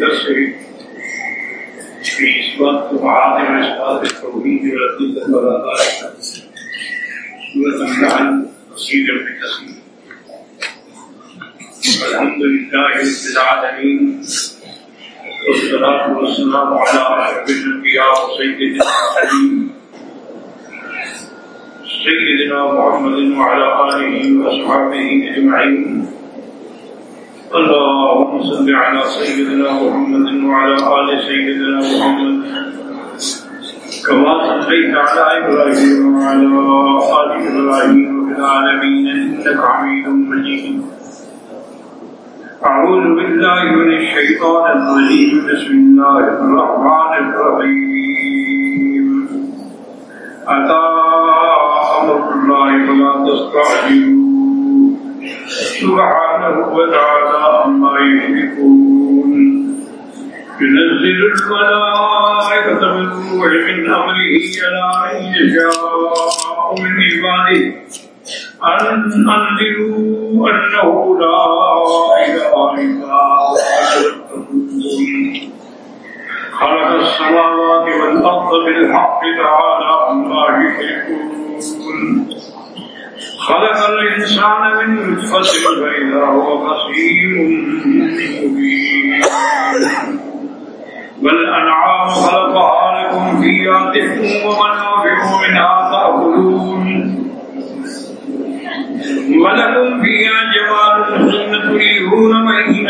درس ہے کہ اس وقت معادم اس توحید اور عقیدت پر آتا النحل، تفسیر ابن الحمد لله رب العالمين والصلاة والسلام على أشرف الأنبياء وسيدنا المرسلين سيدنا محمد وعلى آله وأصحابه أجمعين اللهم صل على سيدنا محمد وعلى آل سيدنا محمد. كما صليت على إبراهيم وعلى آل إبراهيم في العالمين إنك حميد مجيد. أعوذ بالله من الشيطان الرجيم. بسم الله الرحمن الرحيم. أتى أمر الله فلا تستعجلوا. سبحان سبحانه وتعالى عما يشركون. ينزل الملائكة بالروح من أمره على من يشاء من عباده. أن أنذروا أنه لا إله إلا هو. خلق السماوات والأرض بالحق تعالى عما يشركون. خلق الإنسان من نطفة فإذا هو خصيم مبين والأنعام خلقها لكم فيها دفء ومنافع منها تأكلون ولكم فيها جمال حين تريدون وحين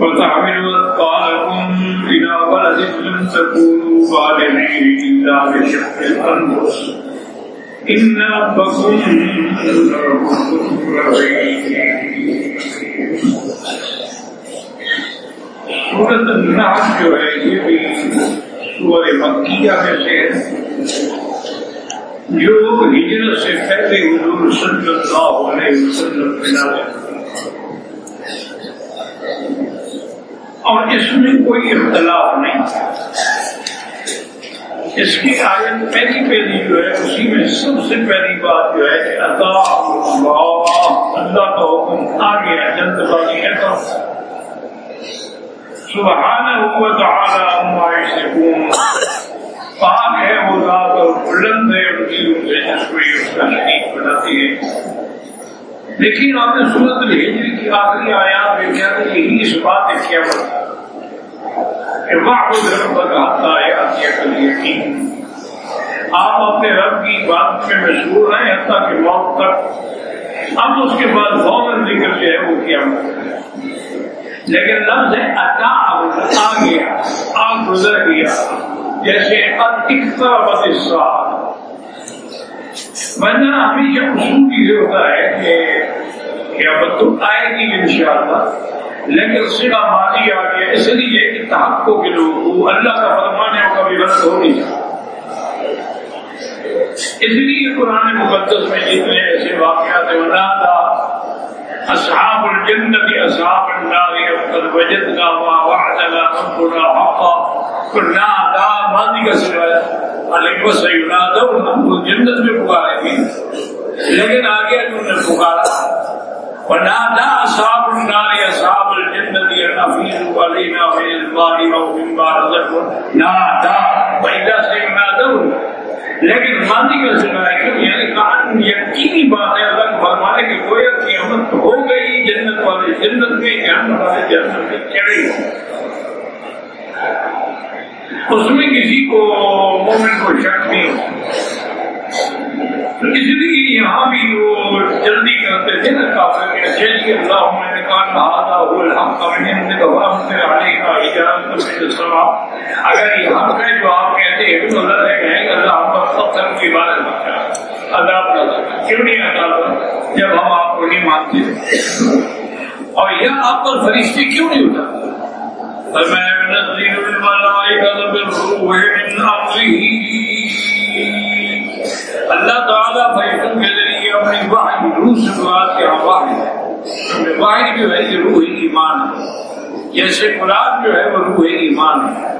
وتحمل أثقالكم إلى بلد لم تكونوا إلا بشق الأنفس إن ربكم سورت النحل جو ہے، یہ بھی سور مکیہ میں سے ہے۔ جو ہجرت سے پہلے حضور صلی اللہ علیہ وسلم ملا اور اس میں کوئی اختلاف نہیں۔ تھا اس کی آیت پہلی پہلی جو ہے، اسی میں سب سے پہلی بات جو ہے کہ اللہ اللہ کا حکم آ گیا جلد بازی ہے۔ تو سبحانہ ہوا تعالی عما یشرکون پاک ہے وہ ذات اور بلند ہے ان کی ان سے جس کو یہ اس کا شریک بناتی ہے۔ لیکن آپ نے سورت الحجر کی آخری آیات میں کیا کہ یہی اس بات ہے کیا بتا کہ واحد رب کا حتا ہے عطیہ کل یقین آپ اپنے رب کی بات میں مشہور ہیں، حتیٰ کہ موت تک۔ اب اس کے بعد فوراً ذکر جو ہے وہ کیا لیکن لفظ ہے عطا آ گیا، آ گزر گیا۔ جیسے اکثر ورنہ ہمیشہ اصول یہ ہوتا ہے کہ قیامت تو آئے گی ان شاء اللہ لیکن سلا ماضی آ گیا اس لیے کہ تحقوں کے لوگوں اللہ کا فرمانے کا بھی رد ہو نہیں اس لیے قرآن مقدس میں جتنے ایسے واقعات ونادا اصحاب الجنت اصحاب النار قد وجدنا ما وعدنا ربنا حقا۔ نادا ماضی کا سوال علیہ وسلم ہم کو جنت میں پکارے گی لیکن آگے انہوں نے پکارا۔ ونادا اصحاب النار اصحاب الجنت افیض علینا من الماء او مما رزقنا نادا وإذا سينادوا لیکن ماضی کا سنا ہے یعنی کہاں یقینی بات ہے، اللہ فرمانے کی کوئی قیامت ہو گئی، جنت والے جنت میں، جہنم والے جنت میں چڑھے اس میں کسی کو مومن کو شک نہیں تو اس لیے یہاں بھی وہ جلدی کرتے تھے نا۔ کافر کہ اچھا جی اللہ میں الحق کا میں نے کہا ہم سے علی اگر یہ حق ہے جو آپ کہتے ہیں تو اللہ سے کہیں گے اللہ ہم پر پتھر کی بات ہے عذاب نہ کیوں نہیں عذاب جب ہم آپ کو نہیں مانتے۔ اور یہ آپ پر فرشتے کیوں نہیں ہوتا میں نزل الملائکہ بالروح من امره اللہ تعالیٰ فرشتوں کے ذریعے اپنی واحد روح سے مراد کے واحد واحد جو ہے، یہ روح ایمان ہے۔ جیسے قرآن جو ہے، وہ روح ایمان ہے۔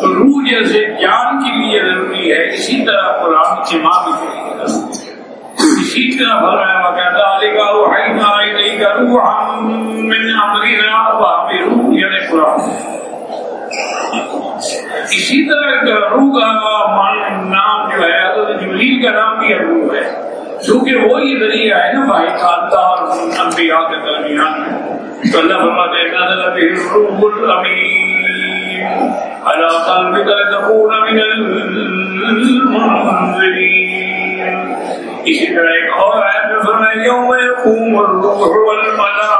تو روح جیسے جان کے لیے ضروری ہے، اسی طرح قرآن کے بھی ضروری ہے۔ اسی طرح بھر رہا ہے کہتا علی کا روح علی کا روح من امرنا وہاں روح یعنی قرآن اسی طرح روح کا نام جو ہے، حضرت جبریل کا نام بھی روح ہے۔ کیونکہ وہی ذریعہ ہے نا بھائی خالدہ اور انبیاء کے درمیان میں تو اللہ فرماتے ہیں نزل الامین۔ على قلبك لتكون من المنذرین۔ اسی طرح ایک اور آیت میں فرمایا، یوم یقوم الروح والملائکۃ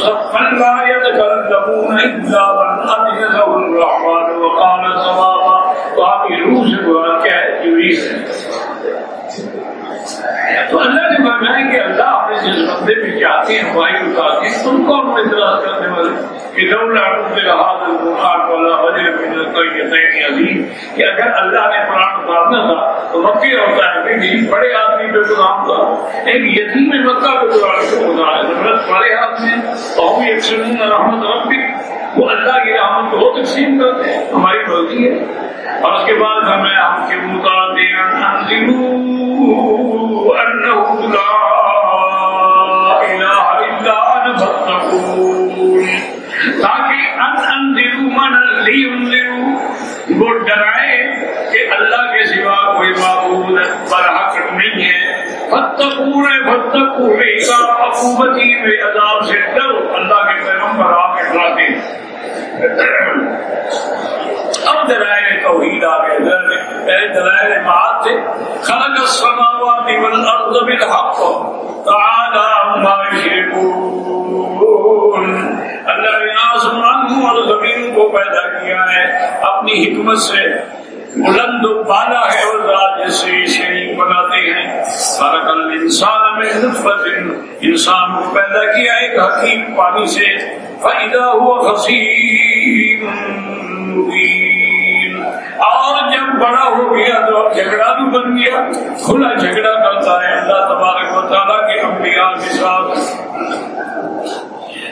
صفا لا يتكلمون الا من اذن له الرحمن وقال صوابا۔ تو آپ کی روح سے مراد کیا ہے؟ جبریل ہے تو اللہ نے فرمایا کہ اللہ اپنے جس بندے میں چاہتے ہیں خواہی اٹھاتے ہیں تم کون اعتراض کرنے والے؟ کہ لولا انزل هذا القرآن ولا رجل من القريتين عظيم کہ اگر اللہ نے قرآن اتارنا تھا، تو مکے ہوتا ہے کہ بڑے آدمی پہ قرآن تھا۔ ایک یتیم مکہ پہ قرآن کو اتارا ہے حضرت بڑے آدمی قومی یکسرون رحمت ربی۔ وہ اللہ کی رحمت کو تقسیم کرتے ہیں۔ ہماری غلطی ہے۔ اور اس کے بعد ہمیں ہم کے مطالعے لا فاتقون. تاکہ ان من وہ ڈرائے کہ اللہ کے سوا کوئی معبود برحق نہیں ہے. فتقون کا عقوبتی میں عذاب سے ڈرو. اللہ کے پیغمبر آپ کے ڈراتے اب دلائل توحید آ گئے پہلے دلائل بات تھے، خلق السماوات والارض بالحق. تعالی عما يشركون اللہ نے آسمانوں اور زمین کو پیدا کیا ہے، اپنی حکمت سے بلند و بالا ہے اور رات سے شریک بناتے ہیں۔ خلق الانسان میں نطفت انسان کو پیدا کیا ایک حقیق پانی سے فائدہ ہوا خصیم مبین اور جب بڑا ہو گیا تو جھگڑا بھی بن گیا. کھلا جھگڑا کرتا ہے اللہ تبارک و تعالیٰ کے انبیاء کے ساتھ.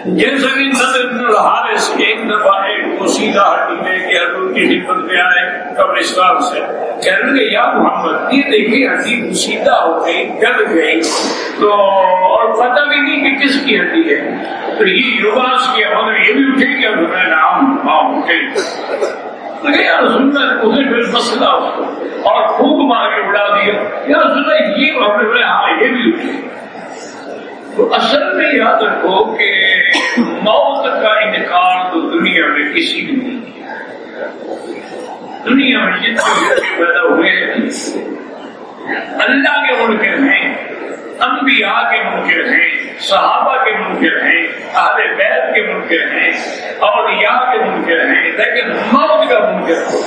جیسا کہ نظر الحارث ایک دفعہ ایک کو سیدھا ہٹی لے کے حضور کی خدمت میں آئے قبرستان سے۔ کہنے لگے، یا محمد، یہ دیکھیے ہڈی سیدھا ہو گئی گل گئی۔ تو اور پتہ بھی نہیں کہ کس کی ہڈی ہے۔ تو یہ یوگاس کیا مگر یہ بھی اٹھے گیا تو میں نام ہاں اٹھے۔ یار سننا اسے پھر مسئلہ اور خوب مار کے اڑا دیا۔ یار سننا یہ ہاں یہ بھی اٹھے۔ تو اصل میں یاد رکھو کہ موت کا انکار تو دنیا میں کسی بھی نہیں کیا۔ دنیا میں جتنے پیدا ہوئے ہیں، اللہ کے منکر ہیں انبیاء کے منکر ہیں صحابہ کے منکر ہیں اہل بیت کے منکر ہیں اولیاء کے منکر ہیں لیکن موت کا منکر ہو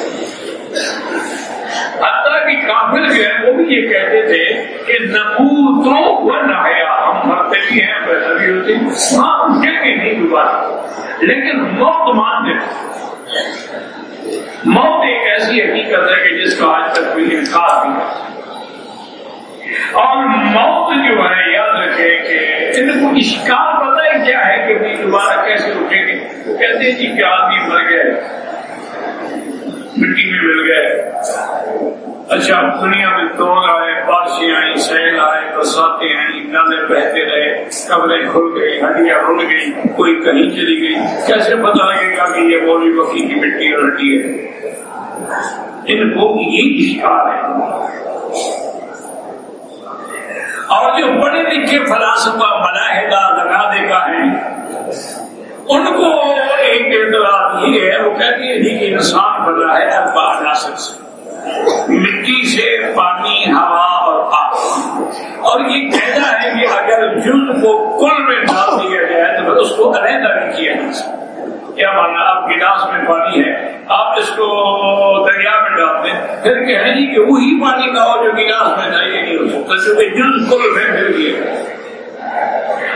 حتیٰ کہ کافر جو ہے، وہ بھی یہ کہتے تھے کہ نبوتوں کو نہایا۔ ہم مرتے بھی ہیں، پیسہ بھی ہوتے ہاں اٹھے گے نہیں دوبارہ لیکن موت مانتے موت ایک ایسی حقیقت ہے کہ جس کا آج تک کوئی انکار نہیں ہے۔ اور موت جو ہے، یاد رکھے کہ ان کو اشکار پتہ ہے کیا ہے کہ بھائی دوبارہ کیسے اٹھیں گے۔ وہ کہتے ہیں جی کہ آدمی مر گئے، مٹی میں مل گئے۔ اچھا دنیا میں توڑ آئے بارشیں آئی سیل آئے برساتیں آئی نالے بہتے رہے، قبریں کھل گئی ہڈیاں رل گئی کوئی کہیں چلی گئی۔ کیسے پتا لگے گا کہ یہ مولوی بکی کی مٹی اور ہڈی ہے؟ ان کو یہ اشکار ہے۔ اور جو پڑھے لکھے فلاسفہ ملاحدہ لگا دے گا ہے، ان کو ایک اعتراض یہ ہے، وہ کہتے ہیں کہ انسان بنا ہے اربا عناصر سے۔ مٹی سے پانی، ہوا اور آگ اور یہ کہنا ہے کہ اگر جلد کو کل میں ڈال دیا جائے تو پھر اس کو علیحدہ بھی کیا جا سکتا کیا مانا؟ آپ گلاس میں پانی ہے، آپ اس کو دریا میں ڈال دیں۔ پھر کہیں جی کہ وہی پانی کا ہو جو گلاس میں جائے نہیں ہو سکتا کیونکہ جلد کل میں پھر گیا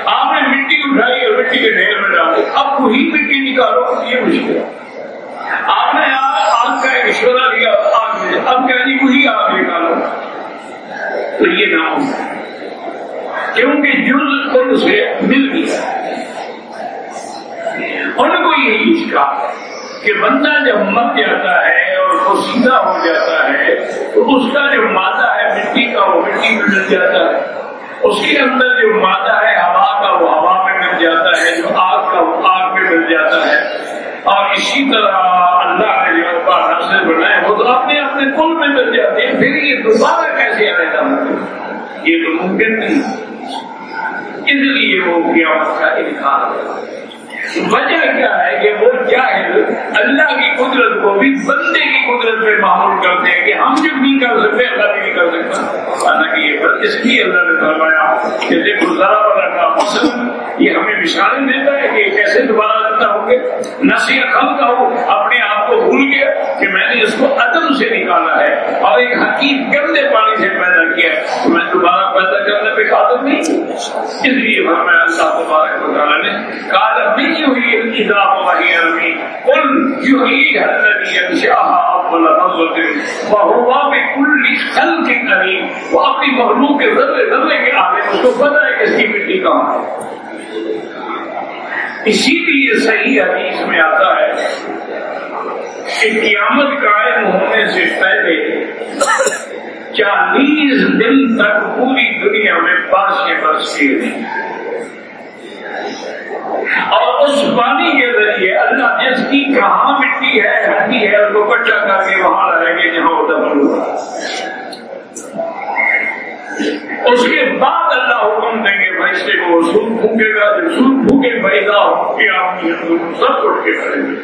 آپ نے مٹی اٹھائی اور مٹی کے ڈھیر میں ڈال دی۔ اب وہی مٹی نکالو، یہ مشکل آپ نے آگ کا ایک اشورہ دیا۔ آگ میں اب کہہ جی وہی آگ نکالو۔ تو یہ نہ ہو۔ کیونکہ جلد کل سے مل گیا ان کو یہی اشکار ہے کہ بندہ جب مر جاتا ہے اور وہ سیدھا ہو جاتا ہے، تو اس کا جو مادہ ہے مٹی کا، وہ مٹی میں مل جاتا ہے۔ اس کے اندر جو مادہ ہے ہوا کا، وہ ہوا میں مل جاتا ہے۔ جو آگ کا، وہ آگ میں مل جاتا ہے۔ اور اسی طرح اللہ نے جو اپنے اپنے کل میں مل جاتے ہیں، پھر یہ دوبارہ کیسے آئے گا؟ یہ تو ممکن نہیں۔ اس لیے وہ قیامت کا انکار وجہ کیا ہے کہ وہ جاہل اللہ کی قدرت کو بھی بندے کی قدرت پہ معمول کرتے ہیں کہ ہم جو نہیں کر سکتے، اللہ بھی نہیں کر سکتا۔ حالانکہ یہ اس کی اللہ نے فرمایا کہ دیکھو، ذرا بڑا کا مسئلہ یہ ہمیں مثالیں دیتا ہے کہ کیسے دوبارہ زندہ ہوں گے؟ نسی خل کا ہو، اپنے بھول گیا کہ میں نے اس کو عدم سے نکالا ہے اور ایک حقیق گندے پانی سے پیدا کیا ہے۔ تو میں دوبارہ پیدا کرنے پہ قادر نہیں اس لیے فرمایا اللہ تبارک و تعالیٰ نے کال بھی يحيي الكتاب وهي رميم قل يحييها الذي انشاها اول مرة وهو بكل خلق عليم وہ اپنی مخلوق کے ذرے ذرے کے آگے اس کو پتا ہے کہ اس کی مٹی کہاں ہے اسی لیے صحیح حدیث میں آتا ہے کہ قیامت قائم ہونے سے پہلے چالیس دن تک پوری دنیا میں بارشیں برستی رہی اور اس پانی کے ذریعے اللہ جس کی کہاں مٹی ہے، ہڈی ہے اس کو کٹا کر کے وہاں لگائیں گے جہاں وہ دفن ہوا۔ اس کے بعد اللہ حکم دیں گے، بھائی کو سن پھونکے گا، جو سن پھونکے پیدا ہو کے آپ سب اٹھ کے کریں گے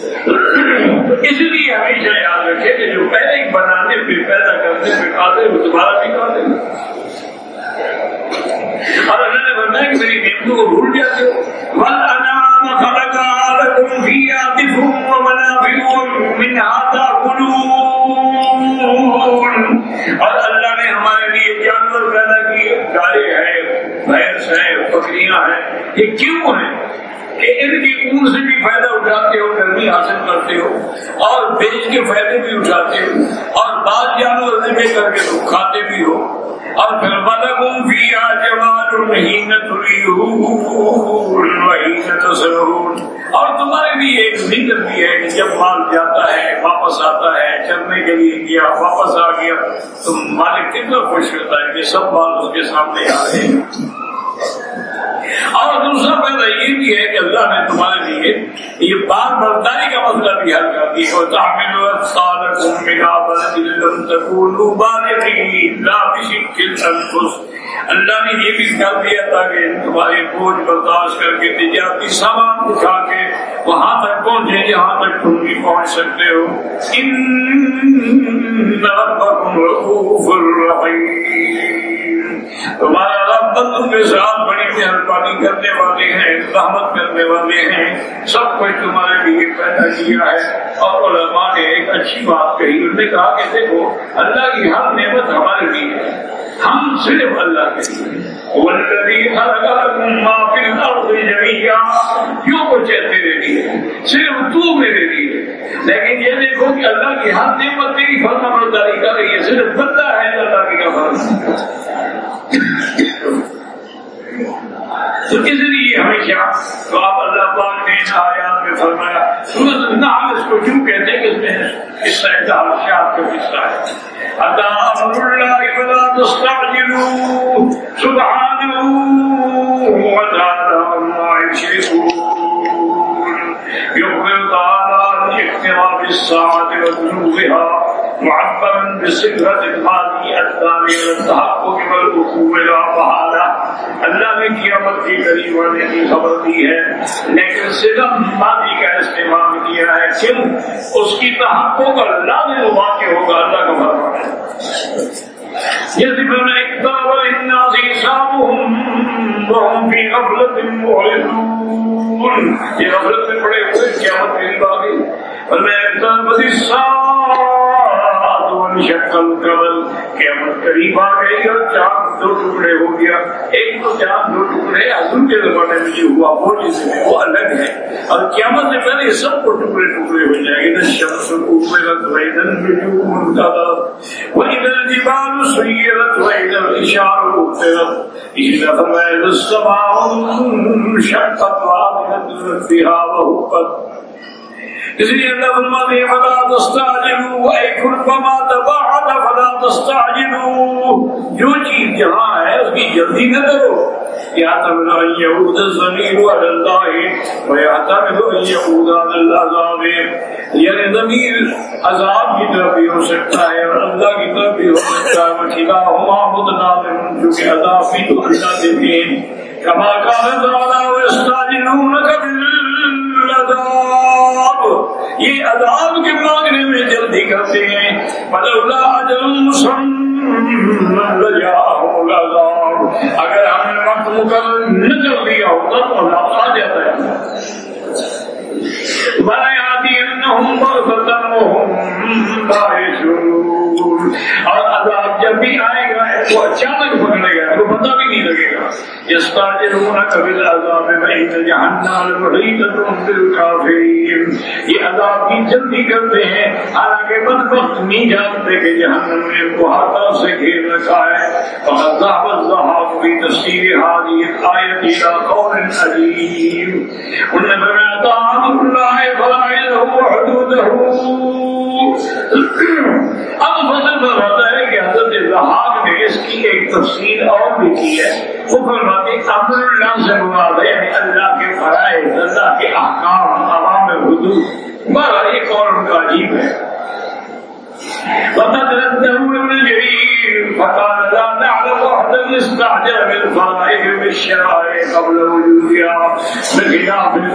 اس لیے ہمیشہ یاد رکھے کہ جو پہلے ہی بنانے پہ پیدا کرنے پہ کھاتے وہ دوبارہ بھی کھاتے اور اللہ نے بتایا کہ میری نعمتوں کو بھول جاتے ہو۔ اور اللہ نے ہمارے لیے جانور پیدا کیے گائے ہیں، بھینس ہیں، بکریاں ہیں، یہ کیوں ہیں؟ کہ ان کی اون سے بھی فائدہ اٹھاتے ہو گرمی حاصل کرتے ہو اور بیچ کے فائدے بھی اٹھاتے ہو اور بعض جانور ذبح کر کے تو کھاتے بھی ہو۔ اور پھر بدگم بھی آج نہیں اور تمہارے بھی ایک ذکر بھی ہے کہ جب مال جاتا ہے، واپس آتا ہے چلنے کے لیے گیا، واپس آ گیا، تو مالک کتنا خوش ہوتا ہے کہ سب مال اس کے سامنے آ رہے ہیں۔ اور دوسرا پہلا یہ بھی ہے کہ اللہ نے تمہارے لیے یہ بار برداری کا مسئلہ بھی حل کر دیا اور اللہ نے یہ بھی کر دیا تھا کہ تمہاری بوجھ برداشت کر کے تجارتی سامان اٹھا کے وہاں تک پہنچے جہاں تک تم بھی پہنچ سکتے ہو۔ ان ربکم الرحیم تمہارا رب بندوں کے ساتھ بڑی مہربانی کرنے والے ہیں رحمت کرنے والے ہیں۔ سب کچھ تمہارے لیے پیدا کیا ہے۔ اور علماء نے ایک اچھی بات کہی، انہوں نے کہا کہ دیکھو، اللہ کی ہر نعمت ہمارے لیے ہے۔ ہم صرف اللہ کے لیے کیوں کچھ ہے تیرے لیے صرف تو میرے لیے لیکن یہ دیکھو کہ اللہ کی ہر نعمت تیری فرما برداری کر رہی ہے، صرف بندہ ہے اللہ کی کا فرض تو اس لیے ہمیشہ تو آپ اللہ پاک نے ان آیات میں فرمایا سورت نام اس کو کیوں کہتے ہیں کہ اس میں اس طرح کا حالشات کا قصہ ہے؟ ادا امر اللہ فلا تستعجلوا، سبحانه وتعالى عما يشركون. يخبر تعالى عن اقتراب الساعة وذنوبها. معبرا بصفة الماضي الثاني والتحقق والوقوع لا محالة اللہ نے قیامت کی قریب آنے کی خبر دی ہے، لیکن صرف ماضی کا استعمال کیا ہے کیوں اس کی تحقق کا لازم واقع ہوگا، اللہ کا فرمان ہے۔ يذبون اقترب للناس حسابهم وهم في غفلة معرضون۔ یہ غفلت میں پڑے ہوئے قیامت قریب آ گئی اور میں اقدار اقترب الساعة شکل کبل قیامت قریب آ گئی اور چاند دو ٹکڑے ہو گیا۔ ایک تو چاند دو ٹکڑے حضور کے زمانے میں جو ہوا، وہ جس میں وہ الگ ہے۔ اور قیامت سے پہلے یہ سب کو ٹکڑے ٹکڑے ہو جائیں گے۔ شمس کو میرت ویدن نجوم کا وہ ادھر دیوان سیرت ویدن اشار اخترت اسی دفعہ میں السماء شقت وعدت فيها وهبت اس لیے اللہ فرماتے ہیں، فلا تستعجلوا اے کلما تبعد فلا تستعجلوا۔ جو چیز جہاں ہے، اس کی جلدی نہ کرو۔ یا يعتمد أن يعود الضمير على الله ويعتمد أن يعود على العذاب يعني یعنی ضمير عذاب کی طرف بھی ہو سکتا ہے اور اللہ کی طرف بھی ہو سکتا ہے۔ وكلاهما متناظر جو کہ عذاب بھی تو اللہ دیتے ہیں۔ كما قال تعالى ويستعجلونك بالعذاب یہ عذاب کے مانگنے میں جلدی کرتے ہیں۔ فلولا اجل مسمى لجاءهم العذاب۔ اگر ہم نے وقت مقرر نہ کر دیا ہوتا تو عذاب آ جاتا ہے۔ وَلَيَأْتِيَنَّهُمْ اور عذاب جب بھی آئے گا وہ اچانک پکڑے گا تو پتہ بھی نہیں لگے گا يستعجلونك بالعذاب فإن جهنم محيطة بالكافرين یہ عذاب کی جلدی کرتے ہیں، حالانکہ بدبخت نہیں جانتے کہ جہنم نے ان سے گھیر رکھا ہے۔ فقد ذهب الذهاب في تفسير هذه الآية إلى قول عجيب ان فرمایا طاعت اللہ فرائضه وحدوده اب فصل پر ہوتا ہے کہ حضرت ذہاب نے اس کی ایک تفصیل اور بھی کی ہے۔ وہ فرماتے امر اللہ سے مراد اللہ کے فرائض، اللہ کے احکام، عوام حدود۔ بہرحال یہ قول ان کا عجیب ہے۔ وقد رده فقال لا نعلم وحدا استعجل بالفرائض بالشرائع قبل وجودها بخلاف نے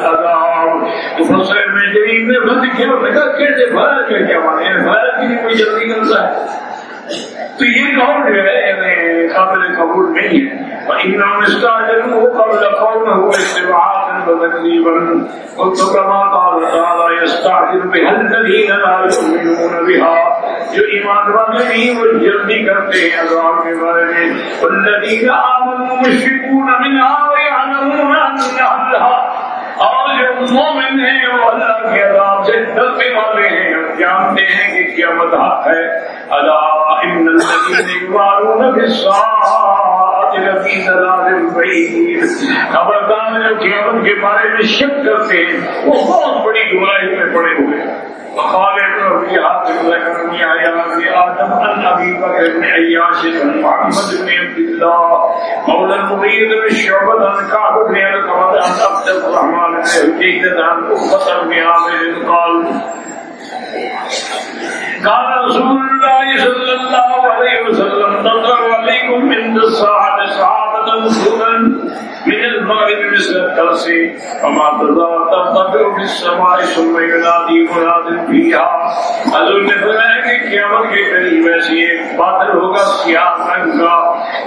کیا اور کہا کیسے فرائض کیا فرائض کی کوئی جلدی کرتا ہے تو یہ قول جو ہے قابل قبول نہیں ہے؟ قلت كما قال تعالى يستعجل بها الذين لا يؤمنون بها۔ جو ایمان والے نہیں، وہ جلدی کرتے ہیں عذاب کے بارے میں۔ والذین آمنوا مشفقون منها ويعلمون مومن ہیں وہ اللہ کے عذاب سے ڈرنے والے ہیں۔ جانتے ہیں کہ قیامت حق ہے۔ اللہ ان الذین یمارون بالساعات لفی ضلال بعید۔ خبردار جو قیامت کے بارے میں شک کرتے ہیں، وہ بہت بڑی گمراہی میں پڑے ہوئے ہیں۔ وقال ابن عن بكر بن عياش محمد بن عبد الله مولى بن شعبة عن كعب بن عن عبد الرحمن بن حجيجة عن أخبة بن قال قال رسول الله صلى الله عليه وسلم نظر عليكم من الساعة صحابة سنن من المغرب مثل الترس وما تزال ترتفع في السماء ثم ينادي مناد فيها. حضور نے فرمایا کہ قیامت کے قریب ایسی ایک بادل ہوگا، سیاہ رنگ کا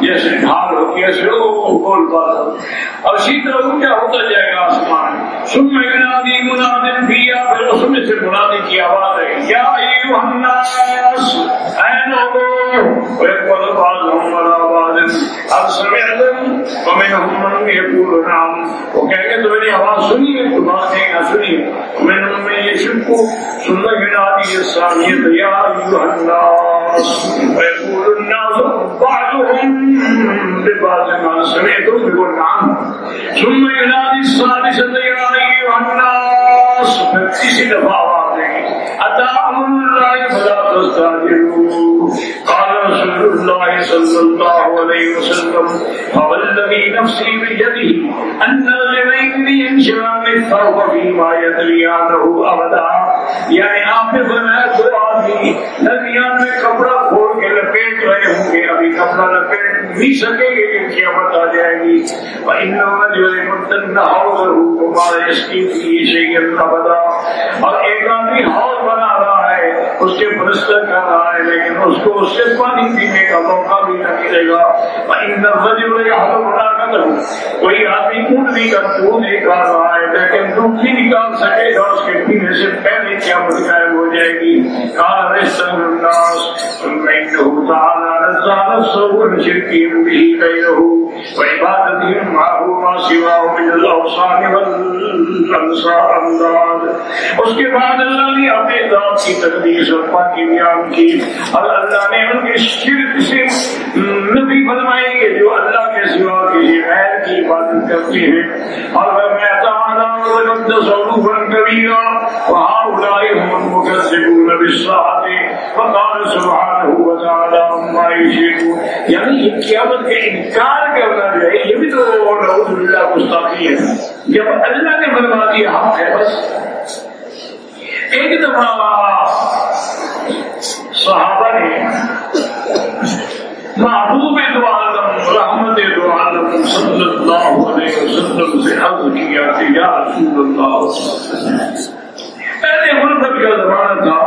جیسے ڈھال ہوگی ایسے گول بادل اور اسی طرح اونچا ہوتا جائے گا آسمان؟ ثم ينادي مناد فيها، پھر اس میں سے منادی کی آواز ہے، یا ایوہ الناس، اے لوگوں ويقبل بعضهم على بعض اب سمعتم ومنهم من يقول نعم وہ کہیں گے تو میری آواز سنیے تو بات ہے نہ سنیے من میں یہ سننا یا ایوہ الناس الناس بعضهم ببعض ما سمعتم نعم ثم ينادي يا أيها الناس دفعہ الله صلى الله عليه وسلم، فوالذي نفسي بيده أن فيما أبدا. آپ نے فرمایا دو آدمی درمیان میں بھی نہیں سکیں گے کہ قیامت آ جائے گی۔ اور ایک آدمی ہاؤس بنا اس کے پرستر کر رہا ہے، لیکن اس کو اس سے پانی پینے کا موقع بھی نہ ملے گا۔ کوئی آدمی اونٹ بھی کر دودھ نکال رہا ہے، لیکن دودھ بھی نکال سکے گا، اس کے پینے سے پہلے کیا غائب ہو جائے گی۔ کال الناس۔ تعالى نزل الصور شركهم به غيره وعبادتهم معه ما سواه من الاوصان والانصار اس کے بعد اللہ نے اپنے ذات کی تقدیس اور پاکی بیان کی اور اللہ نے ان کے شرک سے نبی فرمائے کہ جو اللہ کے سوا کسی غیر کی عبادت کرتی ہیں۔ اور میں تعالیٰ وقدس عروفا کبیرا وہاں وهؤلاء هم المكذبون بالساعة فقال سبحانه وتعالى عما يشركون یعنی یہ قیامت کا انکار کرنا جو ہے، یہ بھی تو مستقی ہے۔ جب اللہ نے بنوا دیا حق ہے، بس ایک دفعہ صحابہ نے محبوب دو عالم، رحمت دو عالم صلی اللہ علیہ وسلم سے عرض کیا کہ یا رسول اللہ پہلے غربت کا زمانہ تھا،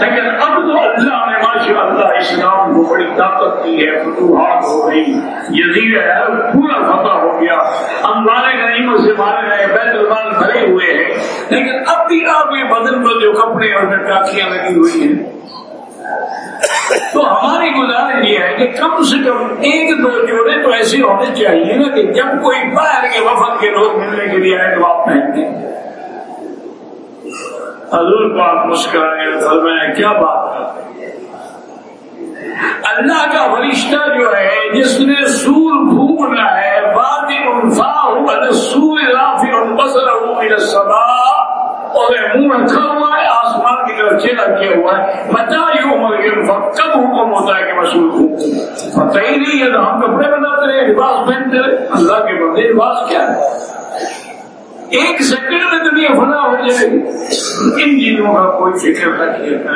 لیکن اب تو اللہ نے ماشاء اللہ اسلام کو بڑی طاقت دی ہے، فتوحات ہو گئی، یزید ہے پورا فتح ہو گیا ہم مارے غنیموں سے مارے گئے بیت المال بھرے ہوئے ہیں، لیکن اب بھی آپ کے بدن پر جو کپڑے اور ٹاکیاں لگی ہوئی ہیں۔ تو ہماری گزارش یہ ہے کہ کم سے کم ایک دو جوڑے تو ایسے ہونے چاہیے نا کہ جب کوئی باہر کے وفد کے لوگ ملنے کے لیے آئے تو آپ پہن گے حضور پاک مسکرائے فرمایا کیا بات ہے؟ اللہ کا فرشتہ جو ہے، جس نے سور پھونکنا ہے بات سور رافی اور سدا اور منہ رکھا ہوا ہے، آسمان کی طرف چلا کیا ہوا ہے۔ بتا یوں مر کب حکم ہوتا ہے کہ مسور ہوں پتہ ہی نہیں ہے ہم کپڑے بناتے رہے، لباس پہنتے رہے۔ اللہ کے بندے، لباس کیا ہے؟ ایک سیکنڈ میں دنیا فنا ہو جائے گی ان چیزوں کا کوئی فکر نہ کیا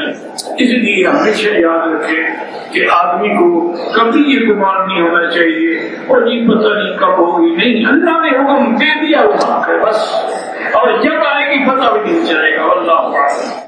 اس لیے ہمیشہ یاد رکھیں کہ آدمی کو کبھی یہ گمان نہیں ہونا چاہیے اور یہ پتہ نہیں کب ہوگی۔ نہیں، اللہ نے حکم دے دیا بس۔ اور جب آئے گی، پتہ بھی نہیں چلے گا۔ اللہ